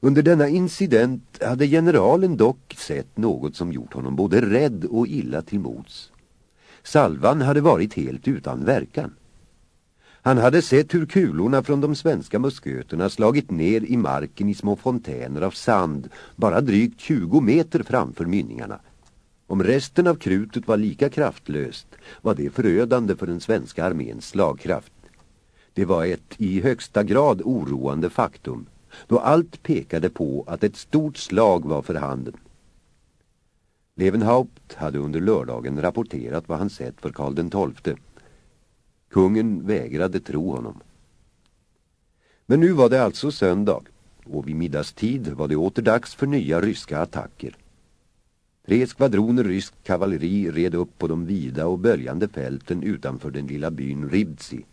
Under denna incident hade generalen dock sett något som gjort honom både rädd och illa till mods. Salvan hade varit helt utan verkan. Han hade sett hur kulorna från de svenska musköterna slagit ner i marken i små fontäner av sand bara drygt 20 meter framför mynningarna. Om resten av krutet var lika kraftlöst var det förödande för den svenska arméns slagkraft. Det var ett i högsta grad oroande faktum då allt pekade på att ett stort slag var för handen. Levenhaupt hade under lördagen rapporterat vad han sett för Karl den XII. Kungen vägrade tro honom. Men nu var det alltså söndag och vid middagstid var det åter dags för nya ryska attacker. Tre skvadroner rysk kavalleri red upp på de vida och böljande fälten utanför den lilla byn Ribzi.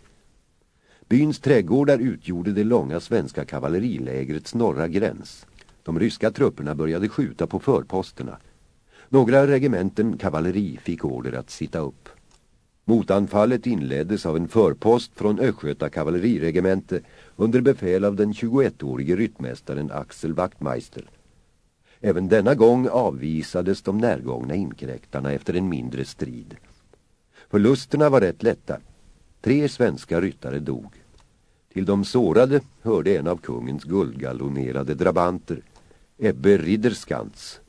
Byns trädgårdar utgjorde det långa svenska kavallerilägrets norra gräns. De ryska trupperna började skjuta på förposterna. Några regementen kavalleri fick order att sitta upp. Motanfallet inleddes av en förpost från Östgöta kavalleriregemente under befäl av den 21-årige ryttmästaren Axel Wachtmeister. Även denna gång avvisades de närgångna inkräktarna efter en mindre strid. Förlusterna var rätt lätta. Tre svenska ryttare dog. Till de sårade hörde en av kungens guldgallonerade drabanter, Ebbe Ridderskans.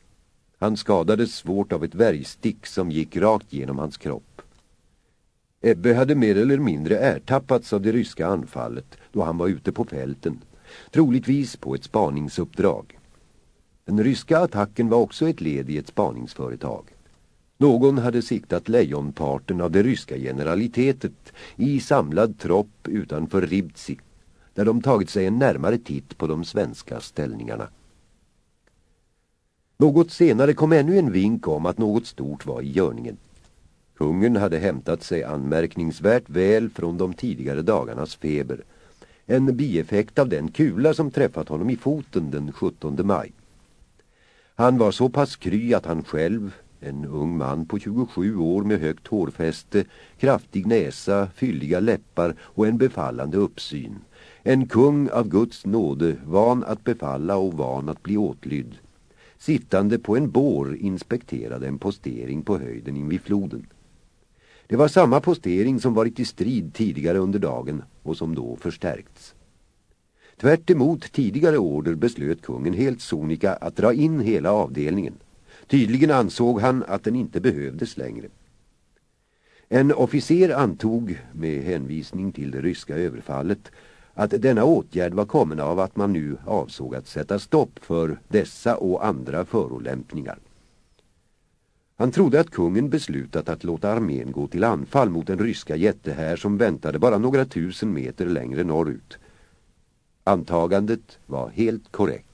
Han skadades svårt av ett värjstick som gick rakt genom hans kropp. Ebbe hade mer eller mindre ertappats av det ryska anfallet då han var ute på fälten, troligtvis på ett spaningsuppdrag. Den ryska attacken var också ett led i ett spaningsföretag. Någon hade siktat lejonparten av det ryska generalitetet i samlad tropp utanför Ribzi, där de tagit sig en närmare titt på de svenska ställningarna. Något senare kom ännu en vink om att något stort var i görningen. Kungen hade hämtat sig anmärkningsvärt väl från de tidigare dagarnas feber. En bieffekt av den kula som träffat honom i foten den 17 maj. Han var så pass kry att han själv, en ung man på 27 år med högt hårfäste, kraftig näsa, fylliga läppar och en befallande uppsyn. En kung av Guds nåde, van att befalla och van att bli åtlydd. Sittande på en bår inspekterade en postering på höjden invid floden. Det var samma postering som varit i strid tidigare under dagen och som då förstärkts. Tvärt emot tidigare order beslöt kungen helt sonika att dra in hela avdelningen. Tydligen ansåg han att den inte behövdes längre. En officer antog, med hänvisning till det ryska överfallet, att denna åtgärd var kommen av att man nu avsåg att sätta stopp för dessa och andra förolämpningar. Han trodde att kungen beslutat att låta armén gå till anfall mot den ryska jättehär som väntade bara några tusen meter längre norrut. Antagandet var helt korrekt.